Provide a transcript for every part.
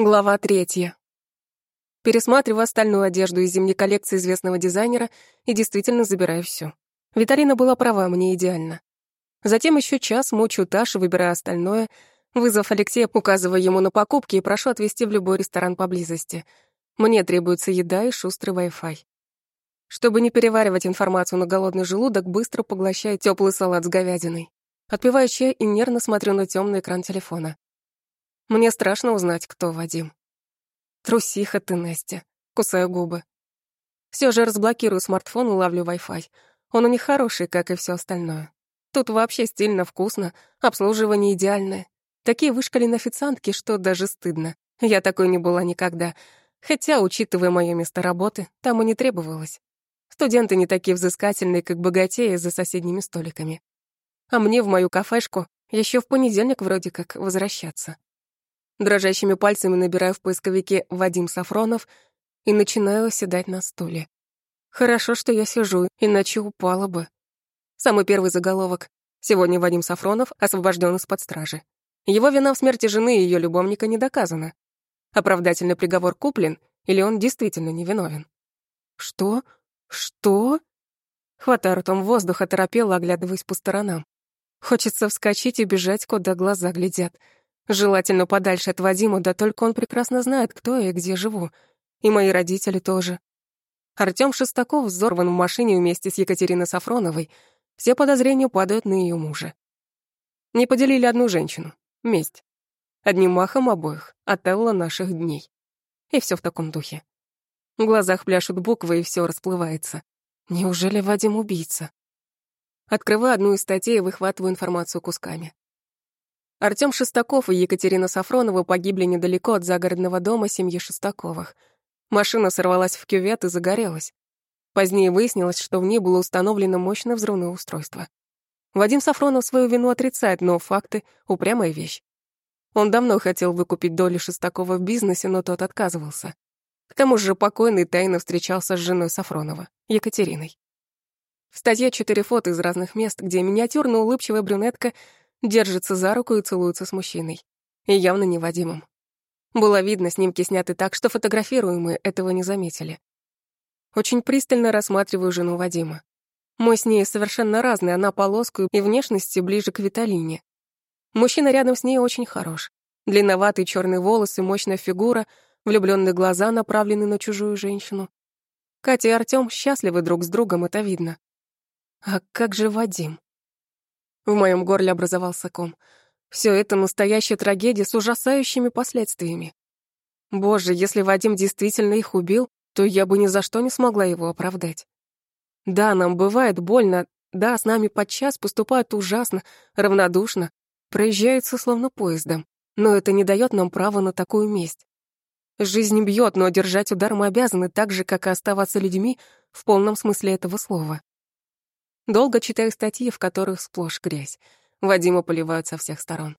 Глава третья. Пересматриваю остальную одежду из зимней коллекции известного дизайнера и действительно забираю всё. Виталина была права, мне идеально. Затем еще час мучаю Ташу, выбирая остальное, вызов Алексея, указывая ему на покупки и прошу отвезти в любой ресторан поблизости. Мне требуется еда и шустрый Wi-Fi. Чтобы не переваривать информацию на голодный желудок, быстро поглощаю теплый салат с говядиной. Отпиваю чай и нервно смотрю на темный экран телефона. Мне страшно узнать, кто Вадим. Трусиха ты, Настя. Кусаю губы. Все же разблокирую смартфон и ловлю Wi-Fi. Он у них хороший, как и все остальное. Тут вообще стильно, вкусно, обслуживание идеальное. Такие вышкаленные официантки, что даже стыдно. Я такой не была никогда. Хотя, учитывая мое место работы, там и не требовалось. Студенты не такие взыскательные, как богатеи за соседними столиками. А мне в мою кафешку еще в понедельник вроде как возвращаться. Дрожащими пальцами набираю в поисковике «Вадим Сафронов» и начинаю оседать на стуле. Хорошо, что я сижу, иначе упала бы. Самый первый заголовок. Сегодня Вадим Сафронов освобожден из-под стражи. Его вина в смерти жены и ее любовника не доказана. Оправдательный приговор куплен, или он действительно невиновен? Что? Что? Хватаю ртом воздуха, торопела, оглядываясь по сторонам. Хочется вскочить и бежать, куда глаза глядят — Желательно подальше от Вадима, да только он прекрасно знает, кто я и где живу. И мои родители тоже. Артём Шестаков взорван в машине вместе с Екатериной Сафроновой. Все подозрения падают на её мужа. Не поделили одну женщину. Месть. Одним махом обоих. Отелло наших дней. И всё в таком духе. В глазах пляшут буквы, и всё расплывается. Неужели Вадим убийца? Открываю одну из статей и выхватываю информацию кусками. Артём Шестаков и Екатерина Сафронова погибли недалеко от загородного дома семьи Шестаковых. Машина сорвалась в кювет и загорелась. Позднее выяснилось, что в ней было установлено мощное взрывное устройство. Вадим Сафронов свою вину отрицает, но факты — упрямая вещь. Он давно хотел выкупить доли Шестакова в бизнесе, но тот отказывался. К тому же покойный тайно встречался с женой Сафронова, Екатериной. В статье четыре фото из разных мест, где миниатюрно улыбчивая брюнетка держится за руку и целуется с мужчиной. И явно не Вадимом. Было видно, снимки сняты так, что фотографируемые этого не заметили. Очень пристально рассматриваю жену Вадима. Мой с ней совершенно разный, она по лоску и внешности ближе к Виталине. Мужчина рядом с ней очень хорош. Длинноватые черные волосы, мощная фигура, влюбленные глаза направлены на чужую женщину. Катя и Артём счастливы друг с другом, это видно. А как же Вадим? В моем горле образовался ком. Все это настоящая трагедия с ужасающими последствиями. Боже, если Вадим действительно их убил, то я бы ни за что не смогла его оправдать. Да, нам бывает больно, да, с нами подчас поступают ужасно, равнодушно, проезжаются словно поездом, но это не дает нам права на такую месть. Жизнь бьет, но держать удар мы обязаны так же, как и оставаться людьми в полном смысле этого слова. Долго читаю статьи, в которых сплошь грязь. Вадима поливают со всех сторон.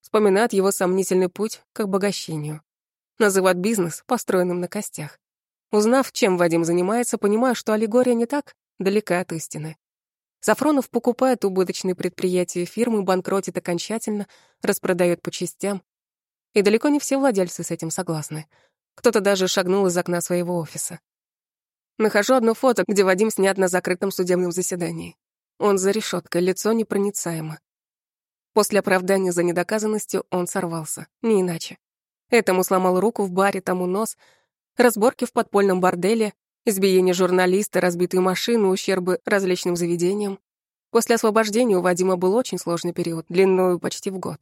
Вспоминают его сомнительный путь к обогащению. Называют бизнес построенным на костях. Узнав, чем Вадим занимается, понимаю, что аллегория не так далека от истины. Сафронов покупает убыточные предприятия фирмы, банкротит окончательно, распродает по частям. И далеко не все владельцы с этим согласны. Кто-то даже шагнул из окна своего офиса. Нахожу одно фото, где Вадим снят на закрытом судебном заседании. Он за решеткой, лицо непроницаемо. После оправдания за недоказанностью он сорвался, не иначе. Этому сломал руку в баре, тому нос, разборки в подпольном борделе, избиение журналиста, разбитые машины, ущербы различным заведениям. После освобождения у Вадима был очень сложный период, длиною почти в год.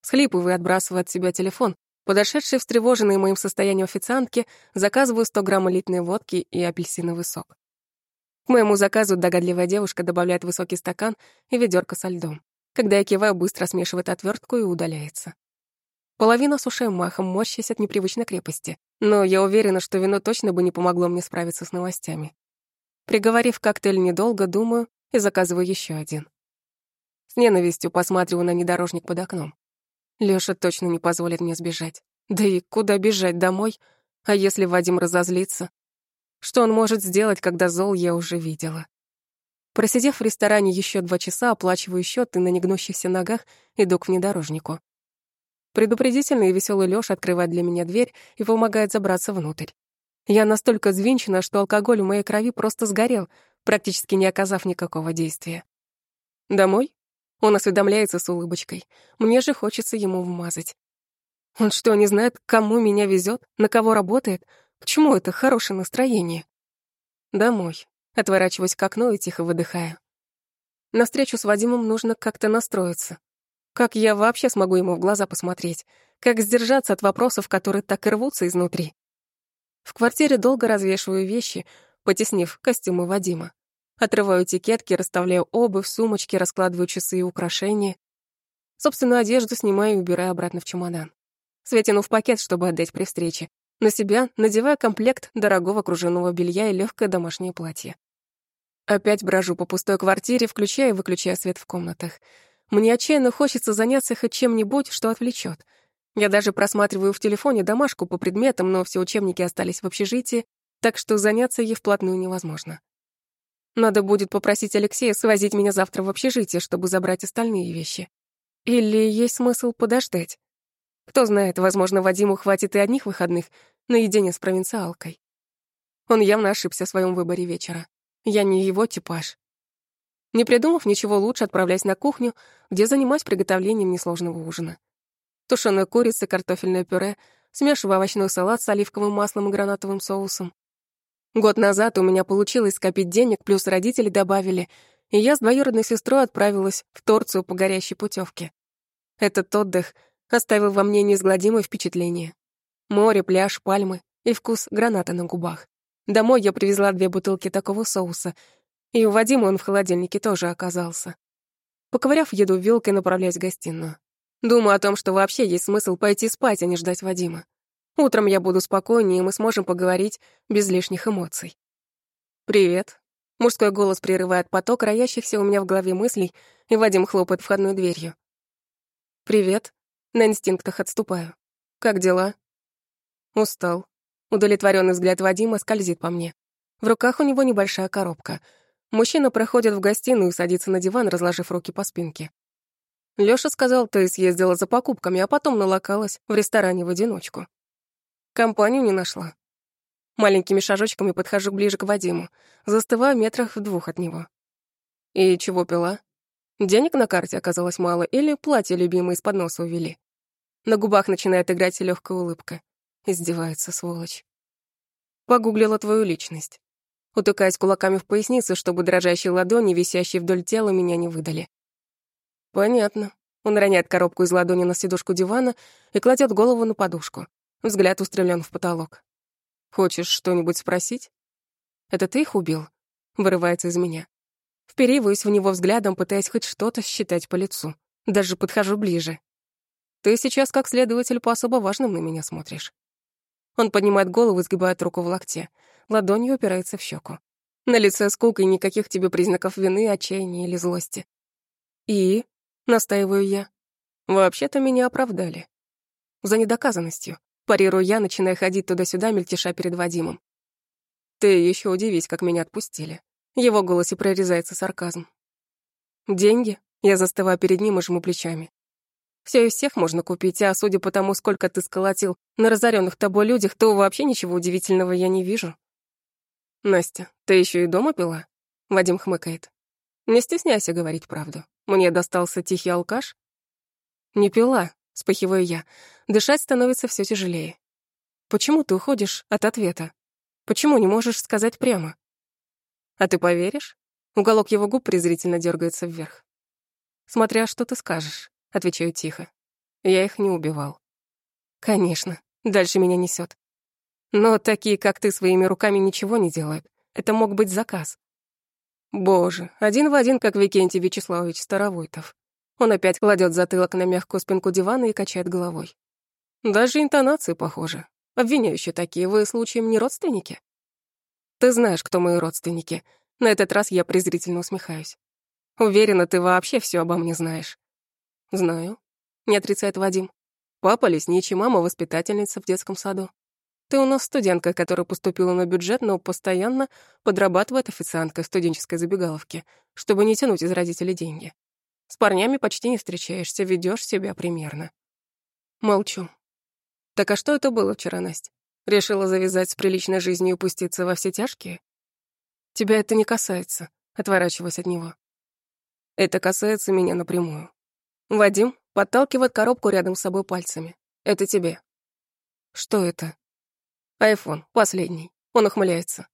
Схлипывая, отбрасывая от себя телефон, Подошедшей встревоженной моим состоянием официантке заказываю 100 грамм элитной водки и апельсиновый сок. К моему заказу догадливая девушка добавляет высокий стакан и ведерко со льдом. Когда я киваю, быстро смешивает отвертку и удаляется. Половину осушаем махом, морщась от непривычной крепости. Но я уверена, что вино точно бы не помогло мне справиться с новостями. Приговорив коктейль недолго, думаю и заказываю еще один. С ненавистью посматриваю на внедорожник под окном. Лёша точно не позволит мне сбежать. Да и куда бежать, домой? А если Вадим разозлится? Что он может сделать, когда зол я уже видела? Просидев в ресторане еще два часа, оплачиваю счет и на негнущихся ногах иду к внедорожнику. Предупредительный и веселый Лёша открывает для меня дверь и помогает забраться внутрь. Я настолько взвинчена, что алкоголь в моей крови просто сгорел, практически не оказав никакого действия. «Домой?» Он осведомляется с улыбочкой. Мне же хочется ему вмазать. Он что, не знает, кому меня везет, на кого работает? К чему это хорошее настроение? Домой. Отворачиваюсь к окну и тихо выдыхаю. На встречу с Вадимом нужно как-то настроиться. Как я вообще смогу ему в глаза посмотреть? Как сдержаться от вопросов, которые так и рвутся изнутри? В квартире долго развешиваю вещи, потеснив костюмы Вадима. Отрываю этикетки, расставляю обувь, сумочки, раскладываю часы и украшения. Собственную одежду снимаю и убираю обратно в чемодан. Свете в пакет, чтобы отдать при встрече. На себя надеваю комплект дорогого кружевного белья и легкое домашнее платье. Опять брожу по пустой квартире, включая и выключая свет в комнатах. Мне отчаянно хочется заняться хоть чем-нибудь, что отвлечет. Я даже просматриваю в телефоне домашку по предметам, но все учебники остались в общежитии, так что заняться ей вплотную невозможно. Надо будет попросить Алексея свозить меня завтра в общежитие, чтобы забрать остальные вещи. Или есть смысл подождать? Кто знает, возможно, Вадиму хватит и одних выходных наедине с провинциалкой. Он явно ошибся в своем выборе вечера. Я не его типаж. Не придумав ничего лучше, отправляюсь на кухню, где занимаюсь приготовлением несложного ужина. Тушеная курица, картофельное пюре, смешиваю овощной салат с оливковым маслом и гранатовым соусом. Год назад у меня получилось скопить денег, плюс родители добавили, и я с двоюродной сестрой отправилась в Торцию по горящей путевке. Этот отдых оставил во мне неизгладимое впечатление. Море, пляж, пальмы и вкус граната на губах. Домой я привезла две бутылки такого соуса и у Вадима он в холодильнике тоже оказался. Поковыряв еду вилкой, направляюсь в гостиную. Думаю о том, что вообще есть смысл пойти спать, а не ждать Вадима. Утром я буду спокойнее, и мы сможем поговорить без лишних эмоций. «Привет». Мужской голос прерывает поток роящихся у меня в голове мыслей, и Вадим хлопает входной дверью. «Привет». На инстинктах отступаю. «Как дела?» «Устал». Удовлетворенный взгляд Вадима скользит по мне. В руках у него небольшая коробка — Мужчина проходит в гостиную и садится на диван, разложив руки по спинке. Лёша сказал, ты съездила за покупками, а потом налокалась в ресторане в одиночку. Компанию не нашла. Маленькими шажочками подхожу ближе к Вадиму, застываю метрах в двух от него. И чего пила? Денег на карте оказалось мало или платье любимое из-под носа увели? На губах начинает играть легкая улыбка. Издевается, сволочь. Погуглила твою личность утыкаясь кулаками в поясницу, чтобы дрожащие ладони, висящие вдоль тела, меня не выдали. Понятно. Он роняет коробку из ладони на сидушку дивана и кладет голову на подушку. Взгляд устремлен в потолок. Хочешь что-нибудь спросить? Это ты их убил? Вырывается из меня. Впериваюсь в него взглядом, пытаясь хоть что-то считать по лицу. Даже подхожу ближе. Ты сейчас, как следователь, по особо важным на меня смотришь. Он поднимает голову сгибает руку в локте ладонью упирается в щеку. На лице скука и никаких тебе признаков вины, отчаяния или злости. И, настаиваю я, вообще-то меня оправдали. За недоказанностью. Парирую я, начиная ходить туда-сюда, мельтеша перед Вадимом. Ты еще удивись, как меня отпустили. Его голосе прорезается сарказм. Деньги? Я застываю перед ним и жму плечами. Все из всех можно купить, а судя по тому, сколько ты сколотил на разоренных тобой людях, то вообще ничего удивительного я не вижу. «Настя, ты еще и дома пила?» Вадим хмыкает. «Не стесняйся говорить правду. Мне достался тихий алкаш?» «Не пила», — вспыхиваю я. Дышать становится все тяжелее. «Почему ты уходишь от ответа? Почему не можешь сказать прямо?» «А ты поверишь?» Уголок его губ презрительно дергается вверх. «Смотря что ты скажешь», — отвечаю тихо. «Я их не убивал». «Конечно. Дальше меня несет. Но такие, как ты, своими руками ничего не делают. Это мог быть заказ. Боже, один в один, как Викентий Вячеславович Старовойтов. Он опять кладет затылок на мягкую спинку дивана и качает головой. Даже интонации похожи. Обвиняющие такие, вы случаем не родственники? Ты знаешь, кто мои родственники. На этот раз я презрительно усмехаюсь. Уверена, ты вообще все обо мне знаешь. Знаю, не отрицает Вадим. Папа лесничий, мама воспитательница в детском саду. Ты у нас студентка, которая поступила на бюджет, но постоянно подрабатывает официанткой в студенческой забегаловке, чтобы не тянуть из родителей деньги. С парнями почти не встречаешься, ведешь себя примерно. Молчу. Так а что это было вчера, Настя? Решила завязать с приличной жизнью и пуститься во все тяжкие? Тебя это не касается, отворачиваясь от него. Это касается меня напрямую. Вадим подталкивает коробку рядом с собой пальцами. Это тебе. Что это? Айфон, последний. Он ухмыляется.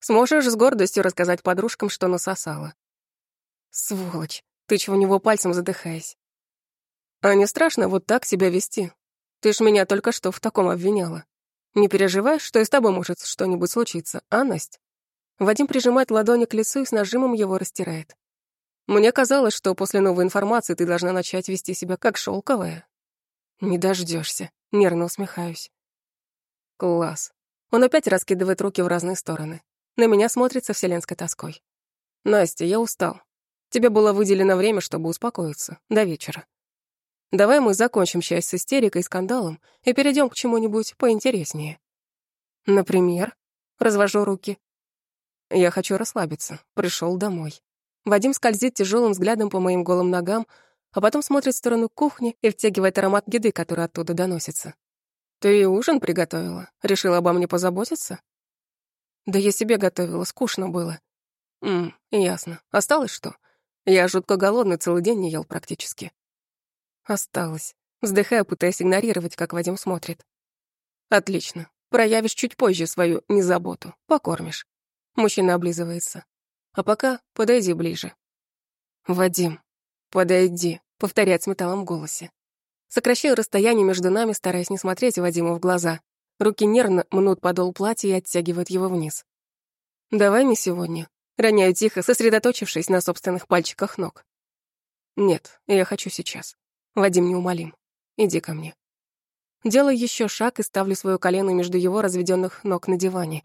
Сможешь с гордостью рассказать подружкам, что насосала. Сволочь, тычу в него пальцем, задыхаясь. А не страшно вот так себя вести? Ты ж меня только что в таком обвиняла. Не переживай, что и с тобой может что-нибудь случиться, а, Насть? Вадим прижимает ладони к лицу и с нажимом его растирает. Мне казалось, что после новой информации ты должна начать вести себя как шелковая. Не дождешься, нервно усмехаюсь. Класс. Он опять раскидывает руки в разные стороны. На меня смотрит со вселенской тоской. Настя, я устал. Тебе было выделено время, чтобы успокоиться. До вечера. Давай мы закончим часть с истерикой и скандалом и перейдем к чему-нибудь поинтереснее. Например, развожу руки. Я хочу расслабиться. Пришел домой. Вадим скользит тяжелым взглядом по моим голым ногам, а потом смотрит в сторону кухни и втягивает аромат еды, который оттуда доносится. «Ты ужин приготовила? Решила обо мне позаботиться?» «Да я себе готовила, скучно было». «Ммм, ясно. Осталось что? Я жутко голодный, целый день не ел практически». «Осталось». Вздыхаю, пытаясь игнорировать, как Вадим смотрит. «Отлично. Проявишь чуть позже свою незаботу. Покормишь». Мужчина облизывается. А пока подойди ближе. Вадим, подойди, повторяет с металлом в голосе. Сокращаю расстояние между нами, стараясь не смотреть Вадиму в глаза. Руки нервно мнут подол платья и оттягивают его вниз. «Давай не сегодня». Роняю тихо, сосредоточившись на собственных пальчиках ног. «Нет, я хочу сейчас. Вадим неумолим. Иди ко мне». Делаю еще шаг и ставлю свое колено между его разведенных ног на диване.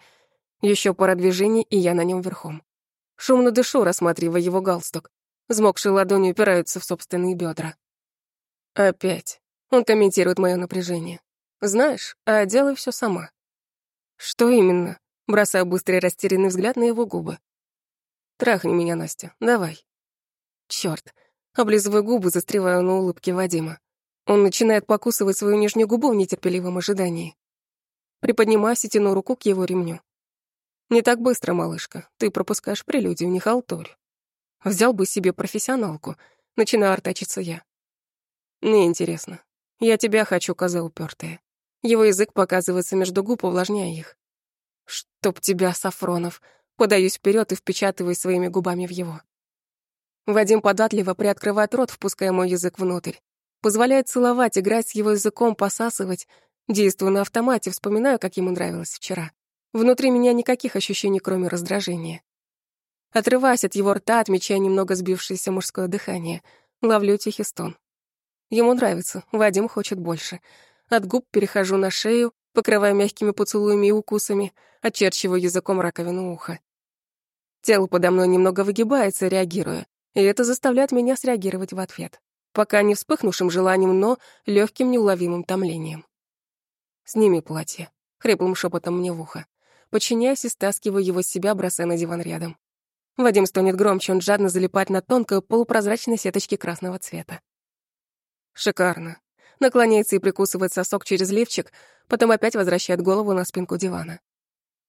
Еще пара движений, и я на нем верхом. Шумно дышу, рассматривая его галстук. Взмокшие ладони упираются в собственные бедра. Опять. Он комментирует мое напряжение. Знаешь, а делаю все сама. Что именно? Бросаю быстрый растерянный взгляд на его губы. Трахни меня, Настя, давай. Черт. Облизываю губы, застреваю на улыбке Вадима. Он начинает покусывать свою нижнюю губу в нетерпеливом ожидании. Приподнимаюсь и тяну руку к его ремню. «Не так быстро, малышка. Ты пропускаешь прелюдию, не халтурь. Взял бы себе профессионалку. Начинаю артачиться я. Мне интересно. Я тебя хочу, коза упертая. Его язык показывается между губ, увлажняя их. Чтоб тебя, Сафронов. Подаюсь вперед и впечатываюсь своими губами в его. Вадим податливо приоткрывает рот, впуская мой язык внутрь. Позволяет целовать, играть с его языком, посасывать. Действую на автомате, вспоминаю, как ему нравилось вчера. Внутри меня никаких ощущений, кроме раздражения. Отрываясь от его рта, отмечая немного сбившееся мужское дыхание, ловлю тихий стон. Ему нравится, Вадим хочет больше. От губ перехожу на шею, покрывая мягкими поцелуями и укусами, очерчиваю языком раковину уха. Тело подо мной немного выгибается, реагируя, и это заставляет меня среагировать в ответ. Пока не вспыхнувшим желанием, но легким неуловимым томлением. «Сними платье», — хриплым шепотом мне в ухо. Подчиняюсь и стаскиваю его с себя, бросая на диван рядом. Вадим стонет громче, он жадно залипает на тонкой полупрозрачной сеточке красного цвета. Шикарно. Наклоняется и прикусывает сосок через лифчик, потом опять возвращает голову на спинку дивана.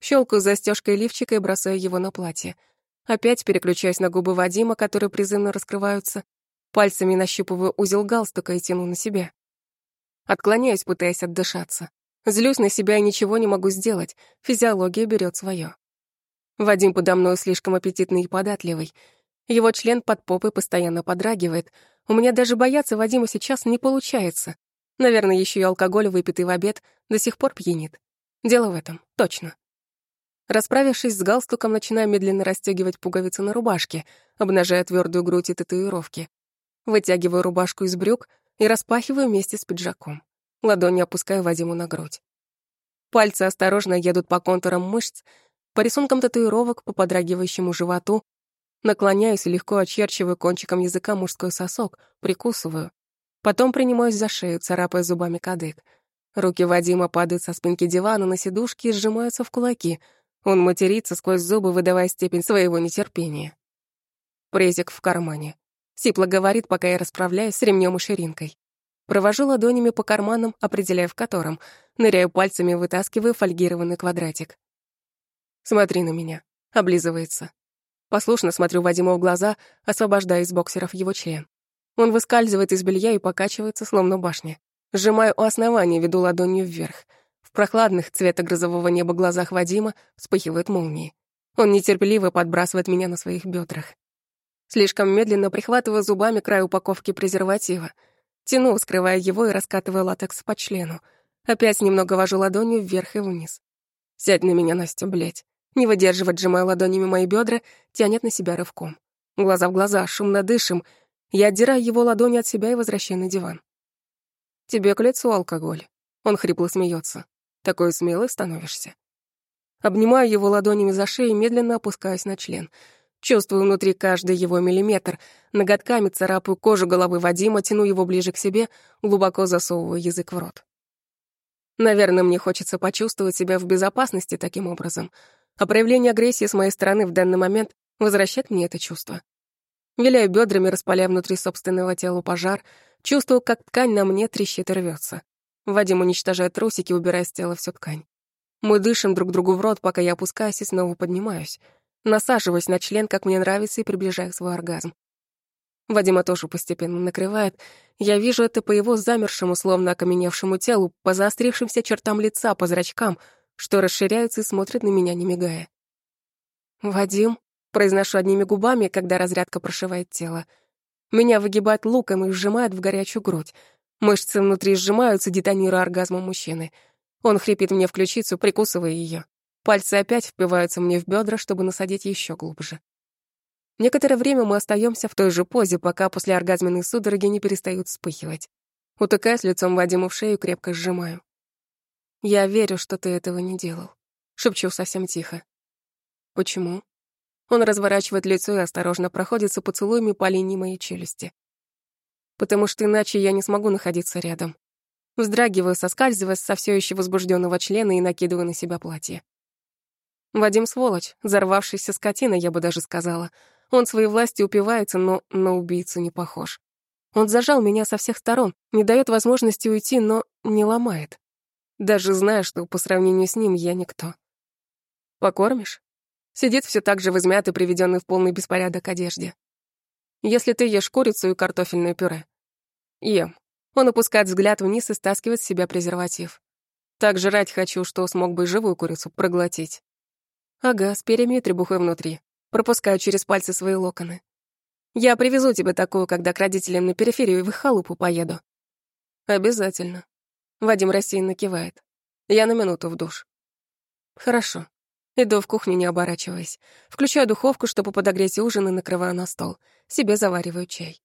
Щелкаю застежкой лифчика и бросаю его на платье. Опять переключаюсь на губы Вадима, которые призывно раскрываются. Пальцами нащупываю узел галстука и тяну на себя. Отклоняюсь, пытаясь отдышаться. Злюсь на себя и ничего не могу сделать. Физиология берет свое. Вадим подо мной слишком аппетитный и податливый. Его член под попой постоянно подрагивает. У меня даже бояться Вадима сейчас не получается. Наверное, еще и алкоголь, выпитый в обед, до сих пор пьянит. Дело в этом, точно. Расправившись с галстуком, начинаю медленно расстегивать пуговицы на рубашке, обнажая твердую грудь и татуировки. Вытягиваю рубашку из брюк и распахиваю вместе с пиджаком. Ладони опускаю Вадиму на грудь. Пальцы осторожно едут по контурам мышц, по рисункам татуировок, по подрагивающему животу. Наклоняюсь и легко очерчиваю кончиком языка мужской сосок, прикусываю. Потом принимаюсь за шею, царапая зубами кадык. Руки Вадима падают со спинки дивана на сидушки и сжимаются в кулаки. Он матерится сквозь зубы, выдавая степень своего нетерпения. Презик в кармане. Сипло говорит, пока я расправляюсь с ремнем и ширинкой. Провожу ладонями по карманам, определяя в котором. Ныряю пальцами, вытаскиваю фольгированный квадратик. «Смотри на меня», — облизывается. Послушно смотрю Вадиму в глаза, освобождая из боксеров его член. Он выскальзывает из белья и покачивается, словно башня. Сжимаю у основания, веду ладонью вверх. Прохладных цвета грозового неба глазах Вадима вспыхивают молнии. Он нетерпеливо подбрасывает меня на своих бедрах. Слишком медленно прихватываю зубами край упаковки презерватива. Тяну, скрывая его и раскатывая латекс по члену. Опять немного вожу ладонью вверх и вниз. «Сядь на меня, Настя, блядь». Не выдерживать, сжимая ладонями мои бедра, тянет на себя рывком. Глаза в глаза, шумно дышим. Я отдираю его ладони от себя и возвращаю на диван. «Тебе к лицу алкоголь». Он хрипло смеется. «Такой смелый становишься». Обнимаю его ладонями за шею медленно опускаюсь на член — Чувствую внутри каждый его миллиметр. Ноготками царапаю кожу головы Вадима, тяну его ближе к себе, глубоко засовываю язык в рот. Наверное, мне хочется почувствовать себя в безопасности таким образом. А проявление агрессии с моей стороны в данный момент возвращает мне это чувство. Виляю бедрами, распаляя внутри собственного тела пожар, чувствую, как ткань на мне трещит и рвется. Вадим уничтожает трусики, убирая с тела всю ткань. Мы дышим друг другу в рот, пока я опускаюсь и снова поднимаюсь. Насаживаюсь на член, как мне нравится, и приближаю свой оргазм. Вадима тоже постепенно накрывает. Я вижу это по его замершему, словно окаменевшему телу, по заострившимся чертам лица, по зрачкам, что расширяются и смотрят на меня, не мигая. «Вадим», — произношу одними губами, когда разрядка прошивает тело. Меня выгибает луком и сжимает в горячую грудь. Мышцы внутри сжимаются, детонируя оргазмом мужчины. Он хрипит мне в ключицу, прикусывая ее. Пальцы опять впиваются мне в бедра, чтобы насадить еще глубже. Некоторое время мы остаемся в той же позе, пока после оргазменной судороги не перестают вспыхивать. Утыкаясь лицом Вадиму в шею, крепко сжимаю. «Я верю, что ты этого не делал», — шепчу совсем тихо. «Почему?» Он разворачивает лицо и осторожно проходится поцелуями по линии моей челюсти. «Потому что иначе я не смогу находиться рядом». Вздрагиваю, соскальзывая со все еще возбужденного члена и накидываю на себя платье. Вадим сволочь, взорвавшийся скотина, я бы даже сказала. Он своей власти упивается, но на убийцу не похож. Он зажал меня со всех сторон, не дает возможности уйти, но не ломает. Даже зная, что по сравнению с ним я никто. Покормишь? Сидит все так же в измятой, приведенной в полный беспорядок одежде. Если ты ешь курицу и картофельное пюре. Ем. Он опускает взгляд вниз и стаскивает с себя презерватив. Так жрать хочу, что смог бы живую курицу проглотить. Ага, с перьями и требухой внутри. Пропускаю через пальцы свои локоны. Я привезу тебе такую, когда к родителям на периферию в их халупу поеду. Обязательно. Вадим рассеянно кивает. Я на минуту в душ. Хорошо. Иду в кухню, не оборачиваясь. Включаю духовку, чтобы подогреть ужин и накрываю на стол. Себе завариваю чай.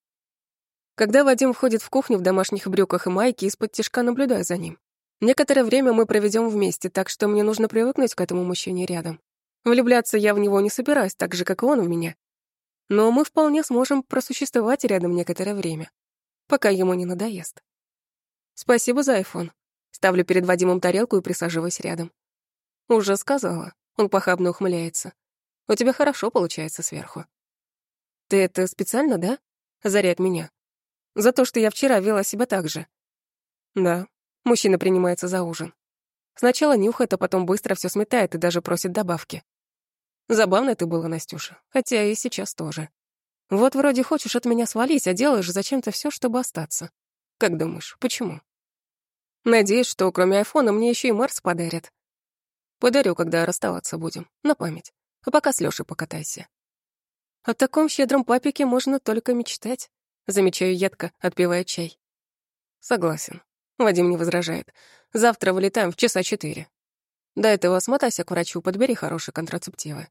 Когда Вадим входит в кухню в домашних брюках и майке, из-под тишка наблюдаю за ним. Некоторое время мы проведем вместе, так что мне нужно привыкнуть к этому мужчине рядом. Влюбляться я в него не собираюсь, так же, как и он в меня. Но мы вполне сможем просуществовать рядом некоторое время, пока ему не надоест. Спасибо за айфон. Ставлю перед Вадимом тарелку и присаживаюсь рядом. Уже сказала. Он похабно ухмыляется. У тебя хорошо получается сверху. Ты это специально, да? Заряд меня. За то, что я вчера вела себя так же. Да. Мужчина принимается за ужин. Сначала нюхает, а потом быстро все сметает и даже просит добавки. Забавно ты была, Настюша, хотя и сейчас тоже. Вот вроде хочешь от меня свалить, а делаешь зачем-то все, чтобы остаться. Как думаешь, почему? Надеюсь, что кроме айфона мне еще и Марс подарят. Подарю, когда расставаться будем, на память. А пока с Лёшей покатайся. О таком щедром папике можно только мечтать. Замечаю едко, отпивая чай. Согласен. Вадим не возражает. Завтра вылетаем в часа четыре. До этого смотайся к врачу, подбери хорошие контрацептивы.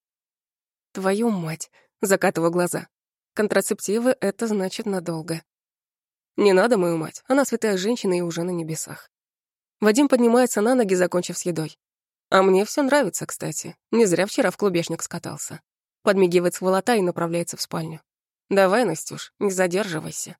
Твою мать, закатываю глаза. Контрацептивы — это значит надолго. Не надо мою мать, она святая женщина и уже на небесах. Вадим поднимается на ноги, закончив с едой. А мне все нравится, кстати. Не зря вчера в клубешник скатался. Подмигивает с волота и направляется в спальню. Давай, Настюш, не задерживайся.